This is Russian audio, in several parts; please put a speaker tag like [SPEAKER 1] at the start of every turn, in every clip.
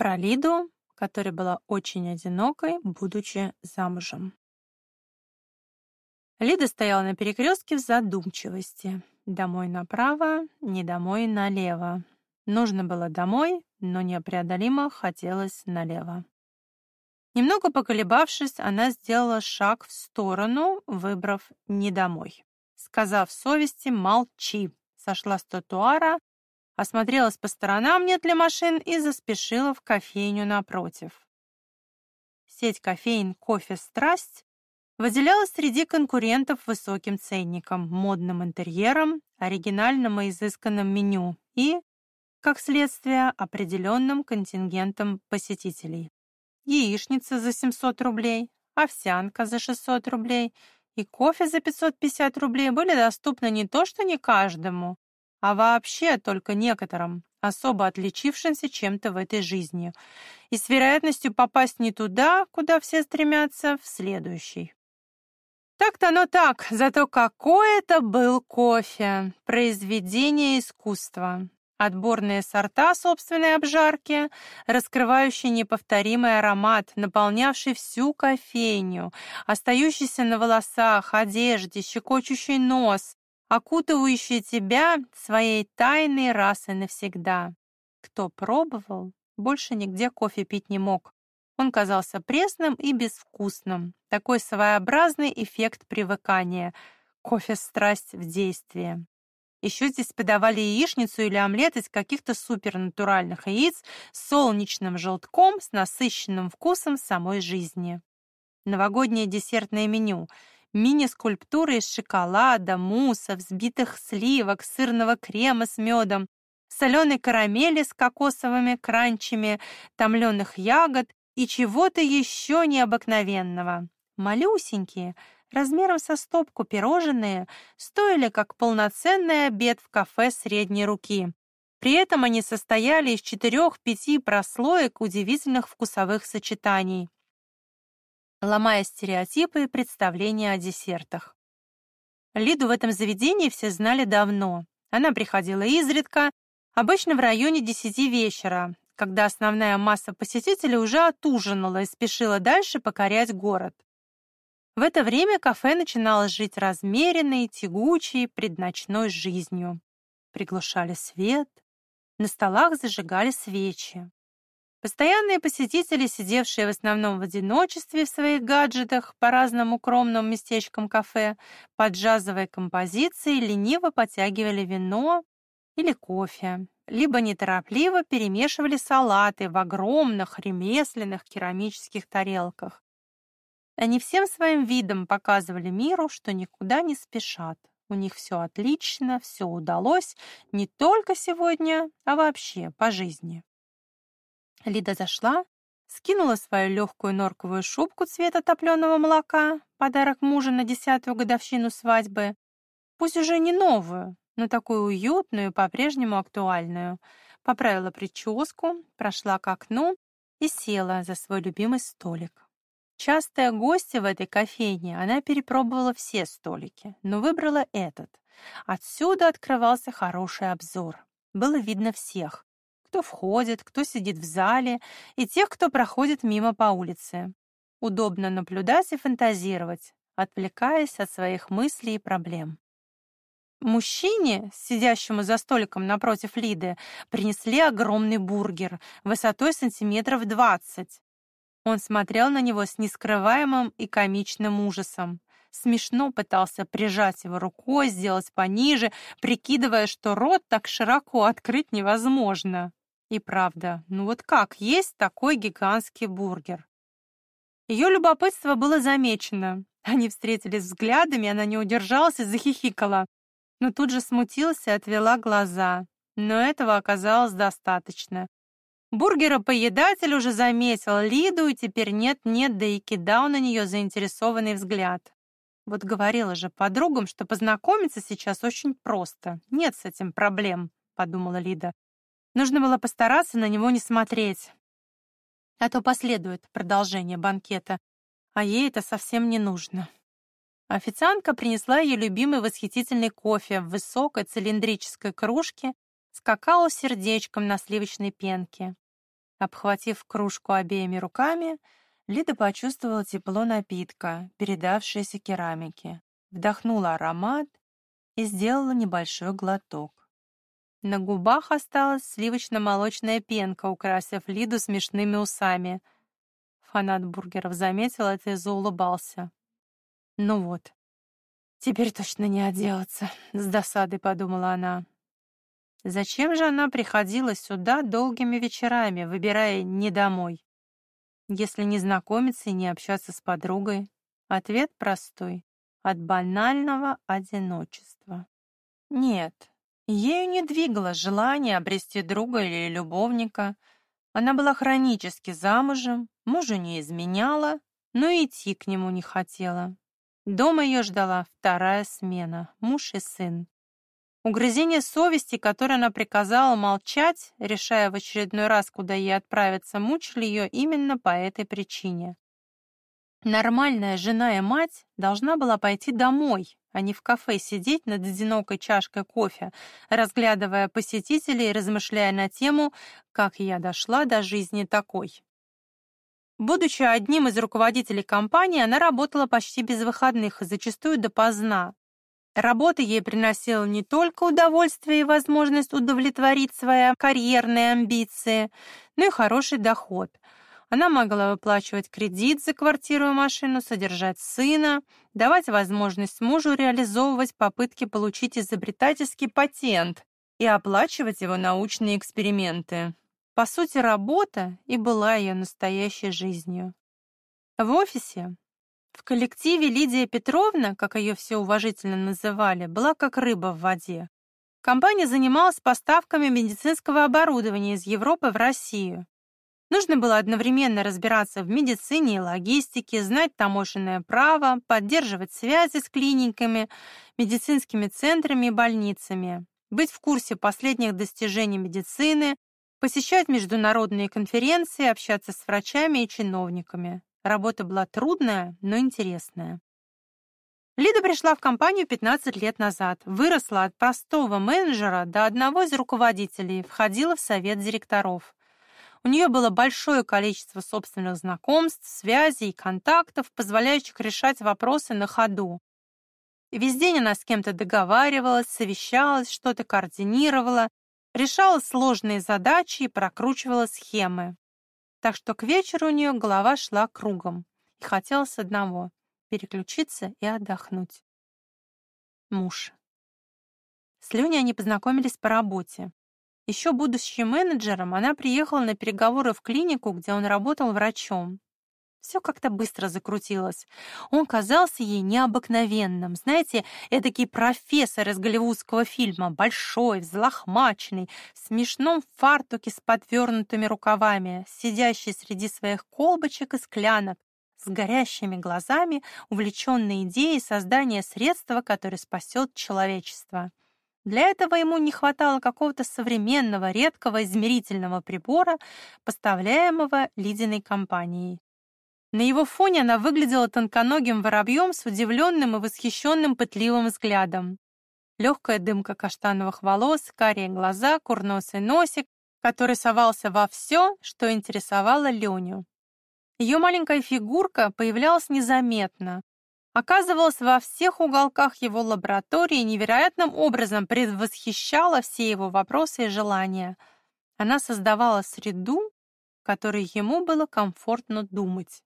[SPEAKER 1] Про Лиду, которая была очень одинокой, будучи замужем. Лида стояла на перекрестке в задумчивости. Домой направо, не домой налево. Нужно было домой, но непреодолимо хотелось налево. Немного поколебавшись, она сделала шаг в сторону, выбрав «не домой». Сказав совести «молчи», сошла с тротуара, осмотрелась по сторонам, нет ли машин, и заспешила в кофейню напротив. Сеть кофеин «Кофе Страсть» выделялась среди конкурентов высоким ценником, модным интерьером, оригинальным и изысканным меню и, как следствие, определенным контингентом посетителей. Яичница за 700 рублей, овсянка за 600 рублей и кофе за 550 рублей были доступны не то что не каждому, а вообще только некоторым, особо отличившимся чем-то в этой жизни, и с вероятностью попасть не туда, куда все стремятся, в следующий. Так-то оно так, зато какой это был кофе, произведение искусства. Отборные сорта собственной обжарки, раскрывающий неповторимый аромат, наполнявший всю кофейню, остающийся на волосах, одежде, щекочущий нос, окутывающий тебя своей тайной раз и навсегда. Кто пробовал, больше нигде кофе пить не мог. Он казался пресным и безвкусным. Такой своеобразный эффект привыкания. Кофе-страсть в действии. Еще здесь подавали яичницу или омлет из каких-то супернатуральных яиц с солнечным желтком, с насыщенным вкусом самой жизни. Новогоднее десертное меню. Мини-скульптуры из шоколада, мусса, взбитых сливок, сырного крема с медом, соленой карамели с кокосовыми кранчами, томленых ягод и чего-то еще необыкновенного. Малюсенькие, размером со стопку пирожные, стоили как полноценный обед в кафе средней руки. При этом они состояли из четырех-пяти прослоек удивительных вкусовых сочетаний, ломая стереотипы и представления о десертах. Лиду в этом заведении все знали давно. Она приходила изредка, обычно в районе десяти вечера, когда основная масса посетителей уже отужинала и спешила дальше покорять город. В это время кафе начинало жить размеренной, тягучей, предночной жизнью. Приглушали свет, на столах зажигали свечи. Постоянные посетители, сидевшие в основном в одиночестве в своих гаджетах по разным укромным местечкам кафе, под джазовой композицией лениво потягивали вино или кофе, либо неторопливо перемешивали салаты в огромных ремесленных керамических тарелках, они всем своим видом показывали миру, что никуда не спешат. У них все отлично, все удалось не только сегодня, а вообще по жизни. Лида зашла, скинула свою легкую норковую шубку цвета топленого молока, подарок мужа на десятую годовщину свадьбы, пусть уже не новую, но такую уютную, по-прежнему актуальную. Поправила прическу, прошла к окну и села за свой любимый столик. Частая гостья в этой кофейне, она перепробовала все столики, но выбрала этот. Отсюда открывался хороший обзор. Было видно всех, кто входит, кто сидит в зале, и тех, кто проходит мимо по улице. Удобно наблюдать и фантазировать, отвлекаясь от своих мыслей и проблем. Мужчине, сидящему за столиком напротив Лиды, принесли огромный бургер высотой сантиметров двадцать. Он смотрел на него с нескрываемым и комичным ужасом. Смешно пытался прижать его рукой, сделать пониже, прикидывая, что рот так широко открыть невозможно. И правда, ну вот как есть такой гигантский бургер? Ее любопытство было замечено. Они встретились взглядами, она не удержалась и захихикала. Но тут же смутилась и отвела глаза. Но этого оказалось достаточно. Бургера-поедатель уже заметил Лиду, и теперь нет-нет, да и кидал на нее заинтересованный взгляд. Вот говорила же подругам, что познакомиться сейчас очень просто. Нет с этим проблем, подумала Лида. Нужно было постараться на него не смотреть. А то последует продолжение банкета, а ей это совсем не нужно. Официантка принесла ей любимый восхитительный кофе в высокой цилиндрической кружке с какао-сердечком на сливочной пенке. Обхватив кружку обеими руками, Лида почувствовала тепло напитка, передавшееся керамике, вдохнула аромат и сделала небольшой глоток. На губах осталась сливочно-молочная пенка, украсив Лиду смешными усами. Фанат бургеров заметил это и заулыбался. «Ну вот, теперь точно не отделаться», — с досадой подумала она. Зачем же она приходила сюда долгими вечерами, выбирая не домой? Если не знакомиться и не общаться с подругой, ответ простой — от банального одиночества. Нет, ею не двигало желание обрести друга или любовника. Она была хронически замужем, мужу не изменяла, но идти к нему не хотела. Дома ее ждала вторая смена, муж и сын. Угрызение совести, которое она приказала молчать, решая в очередной раз, куда ей отправиться, мучили ее именно по этой причине. Нормальная жена и мать должна была пойти домой, а не в кафе сидеть над одинокой чашкой кофе, разглядывая посетителей и размышляя на тему «Как я дошла до жизни такой». Будучи одним из руководителей компании, она работала почти без выходных и зачастую допоздна, Работа ей приносила не только удовольствие и возможность удовлетворить свои карьерные амбиции, но и хороший доход. Она могла выплачивать кредит за квартиру и машину, содержать сына, давать возможность мужу реализовывать попытки получить изобретательский патент и оплачивать его научные эксперименты. По сути, работа и была ее настоящей жизнью. В офисе в коллективе Лидия Петровна, как ее все уважительно называли, была как рыба в воде. Компания занималась поставками медицинского оборудования из Европы в Россию. Нужно было одновременно разбираться в медицине и логистике, знать таможенное право, поддерживать связи с клиниками, медицинскими центрами и больницами, быть в курсе последних достижений медицины, посещать международные конференции, общаться с врачами и чиновниками. Работа была трудная, но интересная. Лида пришла в компанию 15 лет назад, выросла от простого менеджера до одного из руководителей, входила в совет директоров. У нее было большое количество собственных знакомств, связей и контактов, позволяющих решать вопросы на ходу. Весь день она с кем-то договаривалась, совещалась, что-то координировала, решала сложные задачи и прокручивала схемы так что к вечеру у нее голова шла кругом, и хотелось одного — переключиться и отдохнуть. Муж. С Леней они познакомились по работе. Еще будучи менеджером, она приехала на переговоры в клинику, где он работал врачом. Все как-то быстро закрутилось. Он казался ей необыкновенным. Знаете, эдакий профессор из голливудского фильма, большой, взлохмаченный, в смешном фартуке с подвернутыми рукавами, сидящий среди своих колбочек и склянок, с горящими глазами, увлеченный идеей создания средства, которое спасет человечество. Для этого ему не хватало какого-то современного, редкого измерительного прибора, поставляемого Лидиной компанией. На его фоне она выглядела тонконогим воробьем с удивленным и восхищенным пытливым взглядом. Легкая дымка каштановых волос, карие глаза, курносый носик, который совался во все, что интересовало Леню. Ее маленькая фигурка появлялась незаметно, оказывалась во всех уголках его лаборатории и невероятным образом предвосхищала все его вопросы и желания. Она создавала среду, в которой ему было комфортно думать.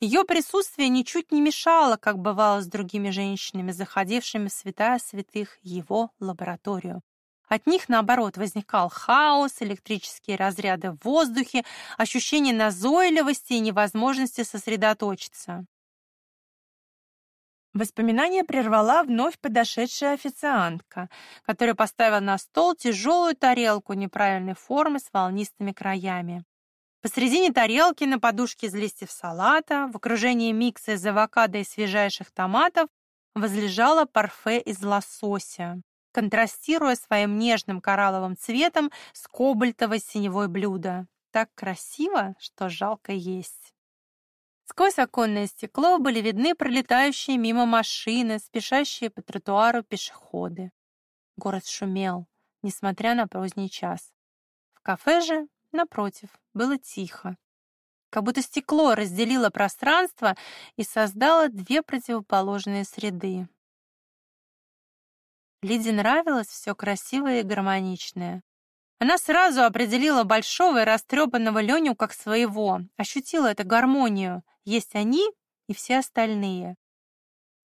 [SPEAKER 1] Ее присутствие ничуть не мешало, как бывало с другими женщинами, заходившими в святая святых его лабораторию. От них, наоборот, возникал хаос, электрические разряды в воздухе, ощущение назойливости и невозможности сосредоточиться. Воспоминание прервала вновь подошедшая официантка, которая поставила на стол тяжелую тарелку неправильной формы с волнистыми краями. Посредине тарелки на подушке из листьев салата, в окружении микса из авокадо и свежайших томатов, возлежало парфе из лосося, контрастируя своим нежным коралловым цветом с кобальтово-синевой блюдо. Так красиво, что жалко есть. Сквозь оконное стекло были видны пролетающие мимо машины, спешащие по тротуару пешеходы. Город шумел, несмотря на поздний час. В кафе же Напротив, было тихо. Как будто стекло разделило пространство и создало две противоположные среды. Лиде нравилось все красивое и гармоничное. Она сразу определила большого и растрепанного Леню как своего, ощутила эту гармонию. Есть они и все остальные.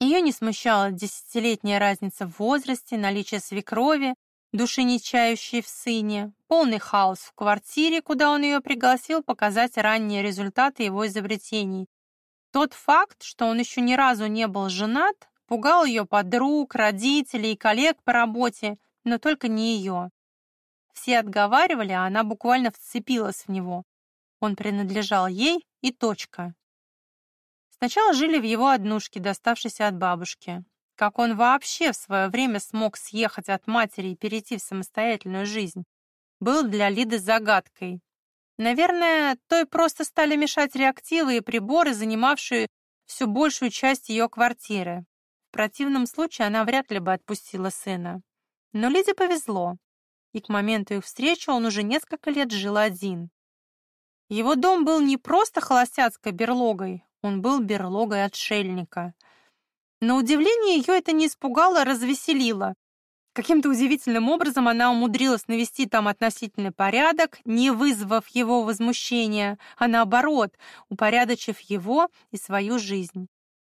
[SPEAKER 1] Ее не смущала десятилетняя разница в возрасте, наличие свекрови, души не чающей в сыне, полный хаос в квартире, куда он ее пригласил показать ранние результаты его изобретений. Тот факт, что он еще ни разу не был женат, пугал ее подруг, родителей и коллег по работе, но только не ее. Все отговаривали, а она буквально вцепилась в него. Он принадлежал ей и точка. Сначала жили в его однушке, доставшейся от бабушки. Как он вообще в свое время смог съехать от матери и перейти в самостоятельную жизнь, был для Лиды загадкой. Наверное, той просто стали мешать реактивы и приборы, занимавшие всю большую часть ее квартиры. В противном случае она вряд ли бы отпустила сына. Но Лиде повезло и к моменту их встречи он уже несколько лет жил один. Его дом был не просто холостяцкой берлогой, он был берлогой отшельника. На удивление ее это не испугало, а развеселило. Каким-то удивительным образом она умудрилась навести там относительный порядок, не вызвав его возмущения, а наоборот, упорядочив его и свою жизнь.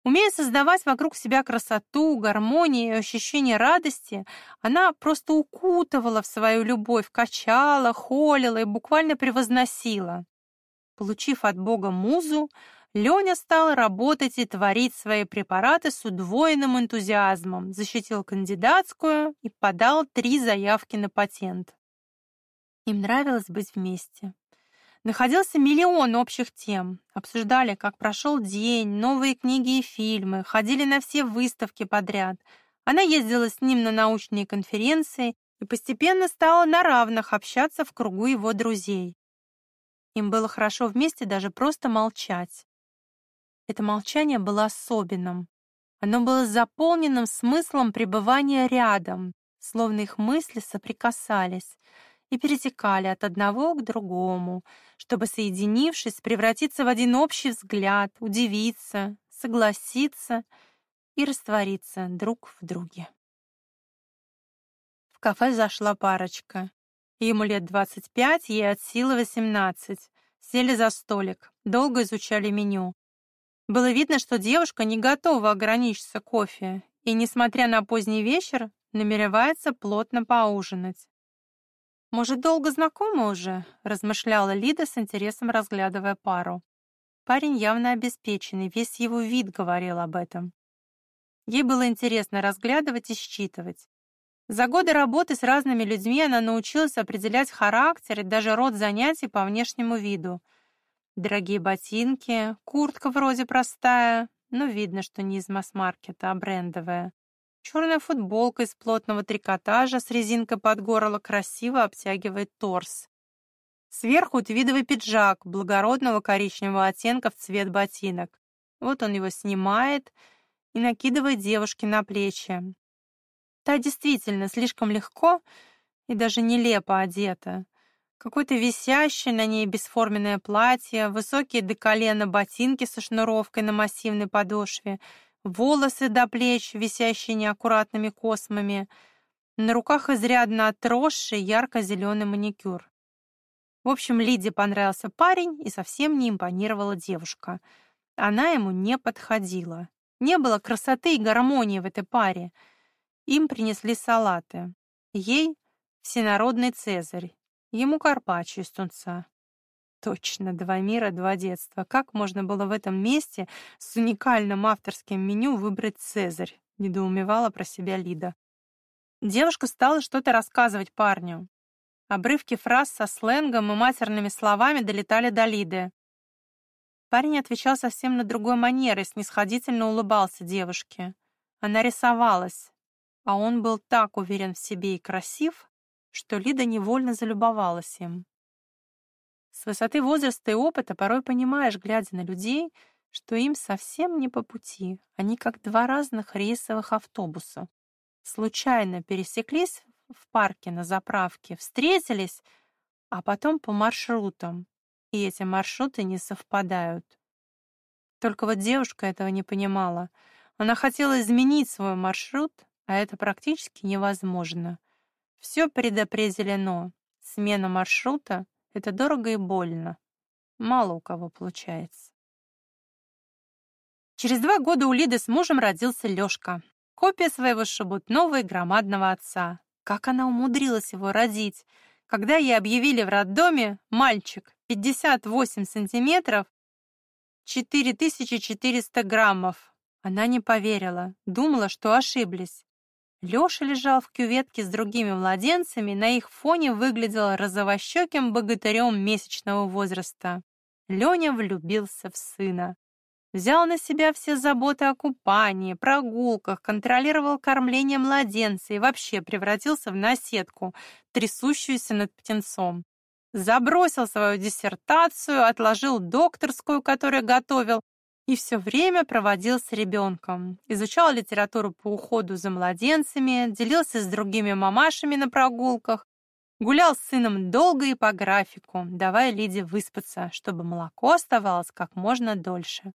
[SPEAKER 1] Умея создавать вокруг себя красоту, гармонию и ощущение радости, она просто укутывала в свою любовь, качала, холила и буквально превозносила. Получив от Бога музу, Леня стал работать и творить свои препараты с удвоенным энтузиазмом, защитил кандидатскую и подал три заявки на патент. Им нравилось быть вместе. Находился миллион общих тем. Обсуждали, как прошел день, новые книги и фильмы, ходили на все выставки подряд. Она ездила с ним на научные конференции и постепенно стала на равных общаться в кругу его друзей. Им было хорошо вместе даже просто молчать. Это молчание было особенным. Оно было заполненным смыслом пребывания рядом, словно их мысли соприкасались — и перетекали от одного к другому, чтобы, соединившись, превратиться в один общий взгляд, удивиться, согласиться и раствориться друг в друге. В кафе зашла парочка. Ему лет 25, ей от силы 18. Сели за столик, долго изучали меню. Было видно, что девушка не готова ограничиться кофе и, несмотря на поздний вечер, намеревается плотно поужинать. «Может, долго знакомы уже?» — размышляла Лида с интересом, разглядывая пару. Парень явно обеспеченный, весь его вид говорил об этом. Ей было интересно разглядывать и считывать. За годы работы с разными людьми она научилась определять характер и даже род занятий по внешнему виду. Дорогие ботинки, куртка вроде простая, но видно, что не из масс-маркета, а брендовая. Черная футболка из плотного трикотажа с резинкой под горло красиво обтягивает торс. Сверху твидовый пиджак благородного коричневого оттенка в цвет ботинок. Вот он его снимает и накидывает девушке на плечи. Та действительно слишком легко и даже нелепо одета. Какое-то висящее на ней бесформенное платье, высокие до колена ботинки со шнуровкой на массивной подошве — волосы до плеч, висящие неаккуратными космами, на руках изрядно отросший ярко-зеленый маникюр. В общем, Лиде понравился парень и совсем не импонировала девушка. Она ему не подходила. Не было красоты и гармонии в этой паре. Им принесли салаты. Ей — всенародный цезарь, ему карпаччо из тунца. Точно, два мира, два детства. Как можно было в этом месте с уникальным авторским меню выбрать «Цезарь»? Недоумевала про себя Лида. Девушка стала что-то рассказывать парню. Обрывки фраз со сленгом и матерными словами долетали до Лиды. Парень отвечал совсем на другой манер и снисходительно улыбался девушке. Она рисовалась, а он был так уверен в себе и красив, что Лида невольно залюбовалась им. С высоты возраста и опыта порой понимаешь, глядя на людей, что им совсем не по пути. Они как два разных рейсовых автобуса. Случайно пересеклись в парке на заправке, встретились, а потом по маршрутам, и эти маршруты не совпадают. Только вот девушка этого не понимала. Она хотела изменить свой маршрут, а это практически невозможно. Все предопределено. Смена маршрута — это дорого и больно. Мало у кого получается. Через два года у Лиды с мужем родился Лёшка, копия своего шебутного и громадного отца. Как она умудрилась его родить? Когда ей объявили в роддоме, мальчик, 58 сантиметров, 4400 граммов. Она не поверила, думала, что ошиблись. Лёша лежал в кюветке с другими младенцами, на их фоне выглядел розовощеким богатырем месячного возраста. Лёня влюбился в сына. Взял на себя все заботы о купании, прогулках, контролировал кормление младенца и вообще превратился в наседку, трясущуюся над птенцом. Забросил свою диссертацию, отложил докторскую, которую готовил, и все время проводил с ребенком. Изучал литературу по уходу за младенцами, делился с другими мамашами на прогулках, гулял с сыном долго и по графику, давая Лиде выспаться, чтобы молоко оставалось как можно дольше.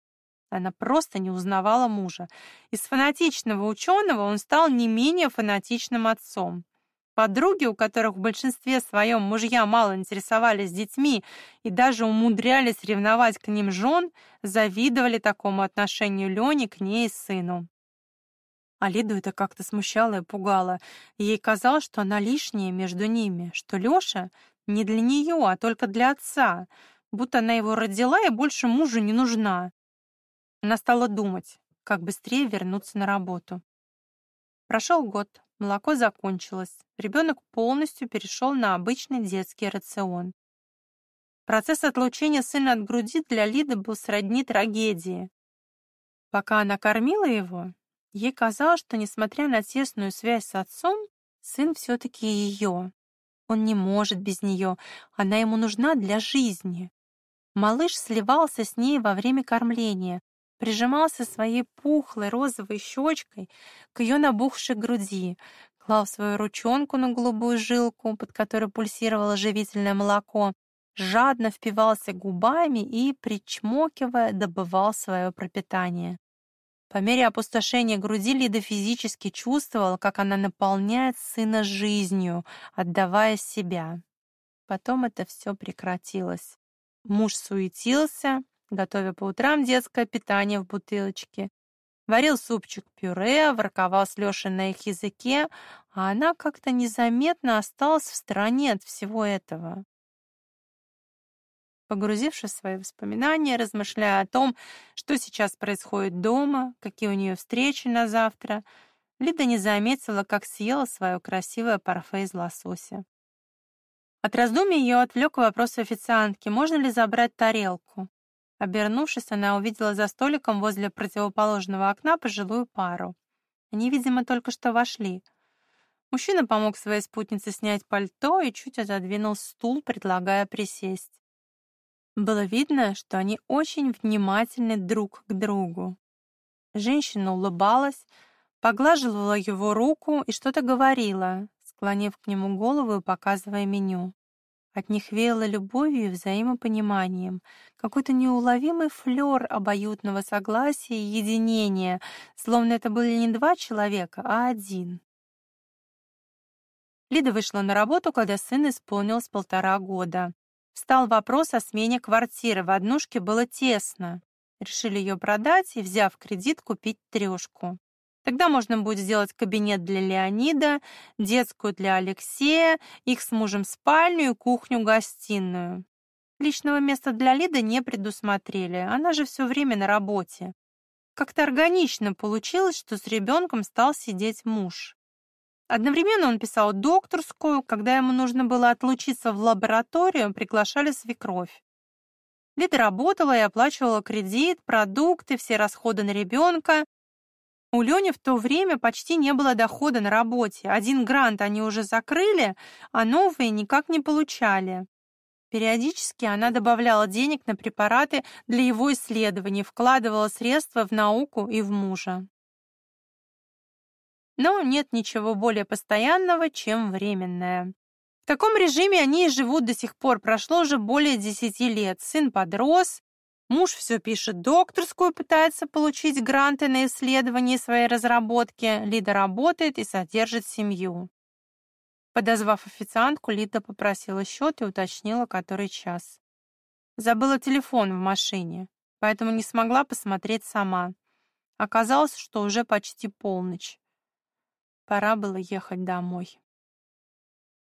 [SPEAKER 1] Она просто не узнавала мужа. Из фанатичного ученого он стал не менее фанатичным отцом. Подруги, у которых в большинстве своем мужья мало интересовались детьми и даже умудрялись ревновать к ним жен, завидовали такому отношению Лене к ней и сыну. А Лиду это как-то смущало и пугало. Ей казалось, что она лишняя между ними, что Лёша не для нее, а только для отца, будто она его родила и больше мужу не нужна. Она стала думать, как быстрее вернуться на работу. Прошел год, молоко закончилось, ребенок полностью перешел на обычный детский рацион. Процесс отлучения сына от груди для Лиды был сродни трагедии. Пока она кормила его, ей казалось, что, несмотря на тесную связь с отцом, сын все-таки ее. Он не может без нее, она ему нужна для жизни. Малыш сливался с ней во время кормления, прижимался своей пухлой розовой щечкой к ее набухшей груди, клал свою ручонку на голубую жилку, под которой пульсировало живительное молоко, жадно впивался губами и, причмокивая, добывал свое пропитание. По мере опустошения груди Лида физически чувствовала, как она наполняет сына жизнью, отдавая себя. Потом это все прекратилось. Муж суетился, готовя по утрам детское питание в бутылочке. Варил супчик-пюре, ворковал с Лешей на их языке, а она как-то незаметно осталась в стороне от всего этого. Погрузившись в свои воспоминания, размышляя о том, что сейчас происходит дома, какие у нее встречи на завтра, Лида не заметила, как съела свое красивое парфе из лосося. От раздумий ее отвлек вопрос официантки, можно ли забрать тарелку. Обернувшись, она увидела за столиком возле противоположного окна пожилую пару. Они, видимо, только что вошли. Мужчина помог своей спутнице снять пальто и чуть отодвинул стул, предлагая присесть. Было видно, что они очень внимательны друг к другу. Женщина улыбалась, поглаживала его руку и что-то говорила, склонив к нему голову и показывая меню. От них веяло любовью и взаимопониманием, какой-то неуловимый флёр обоюдного согласия и единения, словно это были не два человека, а один. Лида вышла на работу, когда сын исполнилось полтора года. Встал вопрос о смене квартиры, в однушке было тесно. Решили ее продать и, взяв кредит, купить трешку. Тогда можно будет сделать кабинет для Леонида, детскую для Алексея, их с мужем спальню и кухню-гостиную. Личного места для Лиды не предусмотрели, она же все время на работе. Как-то органично получилось, что с ребенком стал сидеть муж. Одновременно он писал докторскую, когда ему нужно было отлучиться в лабораторию, приглашали свекровь. Лида работала и оплачивала кредит, продукты, все расходы на ребенка, у Лёни в то время почти не было дохода на работе. Один грант они уже закрыли, а новые никак не получали. Периодически она добавляла денег на препараты для его исследований, вкладывала средства в науку и в мужа. Но нет ничего более постоянного, чем временное. В таком режиме они и живут до сих пор. Прошло уже более десяти лет. Сын подрос, муж все пишет докторскую, пытается получить гранты на исследование своей разработки. Лида работает и содержит семью. Подозвав официантку, Лида попросила счет и уточнила, который час. Забыла телефон в машине, поэтому не смогла посмотреть сама. Оказалось, что уже почти полночь. Пора было ехать домой.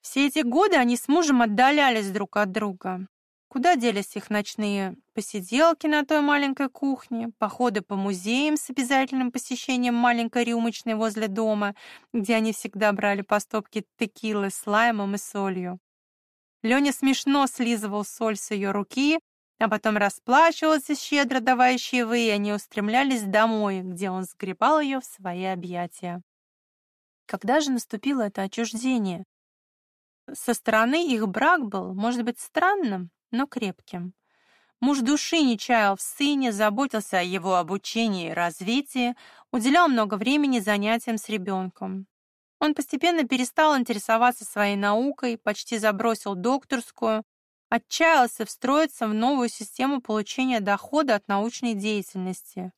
[SPEAKER 1] Все эти годы они с мужем отдалялись друг от друга. Куда делись их ночные посиделки на той маленькой кухне, походы по музеям с обязательным посещением маленькой рюмочной возле дома, где они всегда брали по стопке текилы с лаймом и солью. Леня смешно слизывал соль с ее руки, а потом расплачивался, щедро давая чаевые, и они устремлялись домой, где он сгребал ее в свои объятия. Когда же наступило это отчуждение? Со стороны их брак был, может быть, странным, но крепким. Муж души не чаял в сыне, заботился о его обучении и развитии, уделял много времени занятиям с ребенком. Он постепенно перестал интересоваться своей наукой, почти забросил докторскую, отчаялся встроиться в новую систему получения дохода от научной деятельности.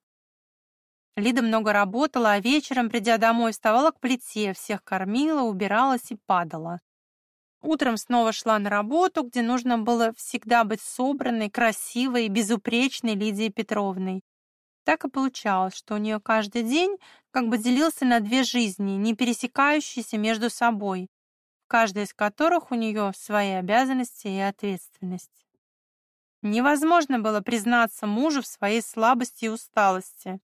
[SPEAKER 1] Лида много работала, а вечером, придя домой, вставала к плите, всех кормила, убиралась и падала. Утром снова шла на работу, где нужно было всегда быть собранной, красивой и безупречной Лидией Петровной. Так и получалось, что у нее каждый день как бы делился на две жизни, не пересекающиеся между собой каждая из которых у нее свои обязанности и ответственность. Невозможно было признаться мужу в своей слабости и усталости.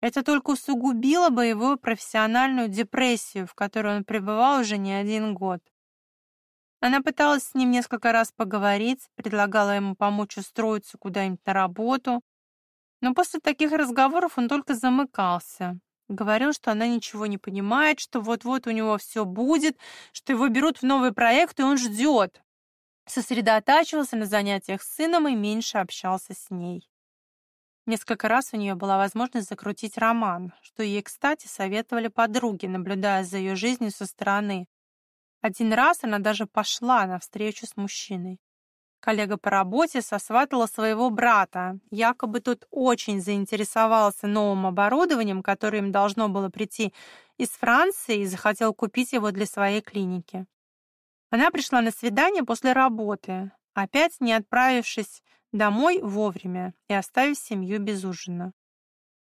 [SPEAKER 1] Это только усугубило бы его профессиональную депрессию, в которой он пребывал уже не один год. Она пыталась с ним несколько раз поговорить, предлагала ему помочь устроиться куда-нибудь на работу, но после таких разговоров он только замыкался, Говорил, что она ничего не понимает, что вот-вот у него все будет, что его берут в новый проект, и он ждет. Сосредотачивался на занятиях с сыном и меньше общался с ней. Несколько раз у нее была возможность закрутить роман, что ей, кстати, советовали подруги, наблюдая за ее жизнью со стороны. Один раз она даже пошла на встречу с мужчиной. Коллега по работе сосватала своего брата. Якобы тот очень заинтересовался новым оборудованием, которое им должно было прийти из Франции, и захотел купить его для своей клиники. Она пришла на свидание после работы, опять не отправившись домой вовремя и оставив семью без ужина.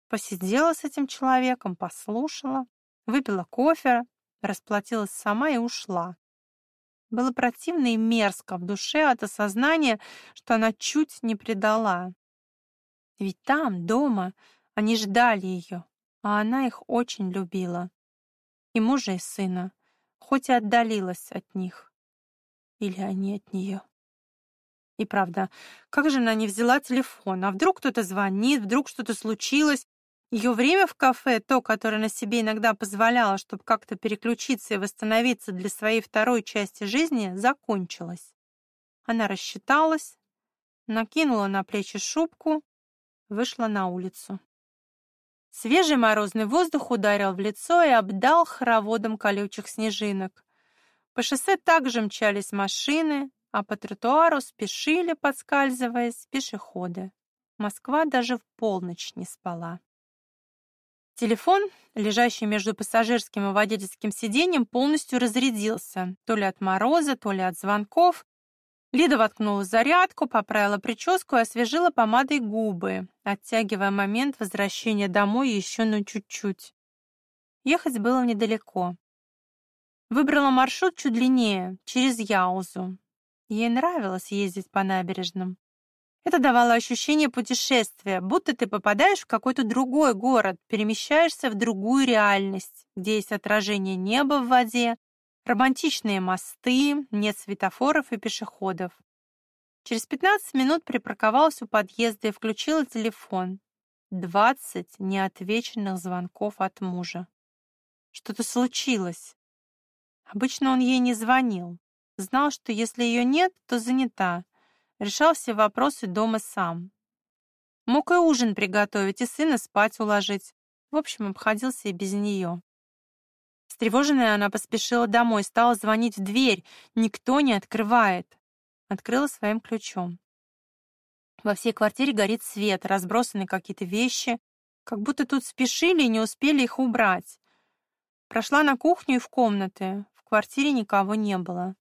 [SPEAKER 1] Посидела с этим человеком, послушала, выпила кофе, расплатилась сама и ушла. Было противно и мерзко в душе от осознания, что она чуть не предала. Ведь там, дома, они ждали ее, а она их очень любила. И мужа, и сына, хоть и отдалилась от них. Или они от нее. И правда, как же она не взяла телефон? А вдруг кто-то звонит, вдруг что-то случилось? Ее время в кафе, то, которое на себе иногда позволяло, чтобы как-то переключиться и восстановиться для своей второй части жизни, закончилось. Она рассчиталась, накинула на плечи шубку, вышла на улицу. Свежий морозный воздух ударил в лицо и обдал хороводом колючих снежинок. По шоссе также мчались машины, а по тротуару спешили, подскальзываясь, пешеходы. Москва даже в полночь не спала. Телефон, лежащий между пассажирским и водительским сиденьем, полностью разрядился, то ли от мороза, то ли от звонков. Лида воткнула зарядку, поправила прическу и освежила помадой губы, оттягивая момент возвращения домой еще на чуть-чуть. Ехать было недалеко. Выбрала маршрут чуть длиннее, через Яузу. Ей нравилось ездить по набережным. Это давало ощущение путешествия, будто ты попадаешь в какой-то другой город, перемещаешься в другую реальность, где есть отражение неба в воде, романтичные мосты, нет светофоров и пешеходов. Через 15 минут припарковалась у подъезда и включила телефон. 20 неотвеченных звонков от мужа. Что-то случилось. Обычно он ей не звонил. Знал, что если ее нет, то занята решал все вопросы дома сам. Мог и ужин приготовить, и сына спать уложить. В общем, обходился и без нее. Встревоженная, она поспешила домой, стала звонить в дверь. Никто не открывает. Открыла своим ключом. Во всей квартире горит свет, разбросаны какие-то вещи, как будто тут спешили и не успели их убрать. Прошла на кухню и в комнаты. В квартире никого не было.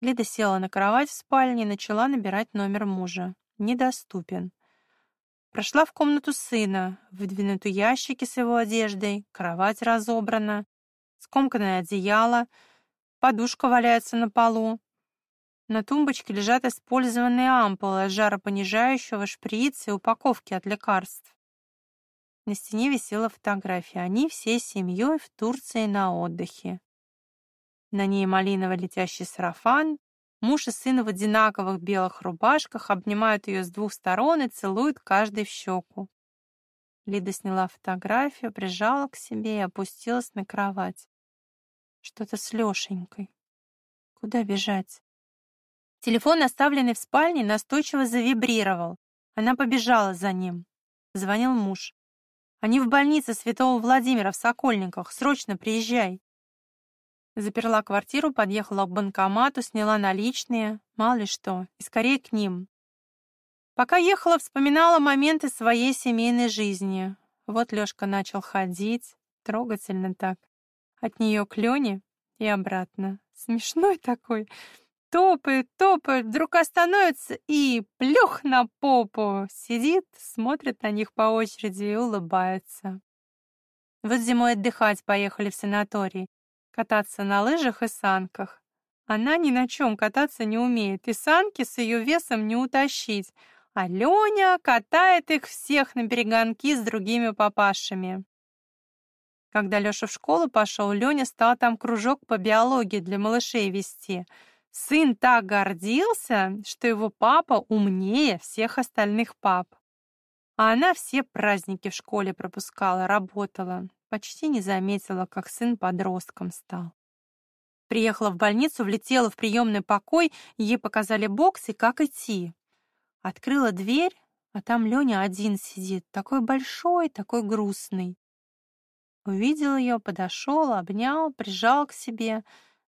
[SPEAKER 1] Лида села на кровать в спальне и начала набирать номер мужа. Недоступен. Прошла в комнату сына, выдвинуты ящики с его одеждой, кровать разобрана, скомканное одеяло, подушка валяется на полу. На тумбочке лежат использованные ампулы жаропонижающего шприца и упаковки от лекарств. На стене висела фотография. Они всей семьей в Турции на отдыхе. На ней малиново летящий сарафан. Муж и сын в одинаковых белых рубашках обнимают ее с двух сторон и целуют каждый в щеку. Лида сняла фотографию, прижала к себе и опустилась на кровать. Что-то с Лешенькой. Куда бежать? Телефон, оставленный в спальне, настойчиво завибрировал. Она побежала за ним. Звонил муж. «Они в больнице Святого Владимира в Сокольниках. Срочно приезжай!» Заперла квартиру, подъехала к банкомату, сняла наличные, мало ли что, и скорее к ним. Пока ехала, вспоминала моменты своей семейной жизни. Вот Лёшка начал ходить, трогательно так. От неё к Лёне и обратно. Смешной такой. Топает, топает, вдруг остановится и плюх на попу. Сидит, смотрит на них по очереди и улыбается. Вот зимой отдыхать поехали в санаторий кататься на лыжах и санках. Она ни на чем кататься не умеет, и санки с ее весом не утащить, а Леня катает их всех на перегонки с другими папашами. Когда Леша в школу пошел, Леня стал там кружок по биологии для малышей вести. Сын так гордился, что его папа умнее всех остальных пап. А она все праздники в школе пропускала, работала. Почти не заметила, как сын подростком стал. Приехала в больницу, влетела в приемный покой, ей показали бокс и как идти. Открыла дверь, а там Леня один сидит, такой большой, такой грустный. Увидел ее, подошел, обнял, прижал к себе.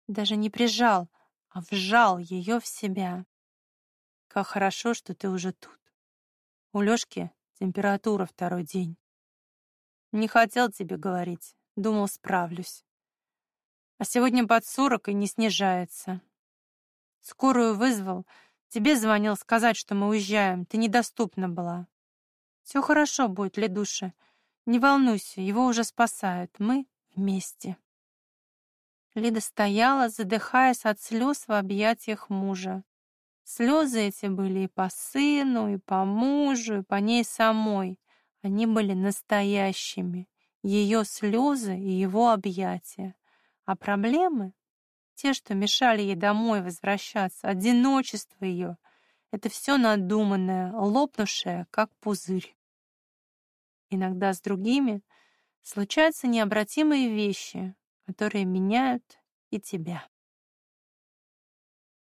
[SPEAKER 1] Даже не прижал, а вжал ее в себя. Как хорошо, что ты уже тут. У Лёшки температура второй день. Не хотел тебе говорить. Думал, справлюсь. А сегодня под сорок и не снижается. Скорую вызвал. Тебе звонил сказать, что мы уезжаем. Ты недоступна была. Все хорошо будет, Ледуша. Не волнуйся, его уже спасают. Мы вместе. Лида стояла, задыхаясь от слез в объятиях мужа. Слезы эти были и по сыну, и по мужу, и по ней самой. Они были настоящими, ее слезы и его объятия. А проблемы, те, что мешали ей домой возвращаться, одиночество ее, это все надуманное, лопнувшее, как пузырь. Иногда с другими случаются необратимые вещи, которые меняют и тебя.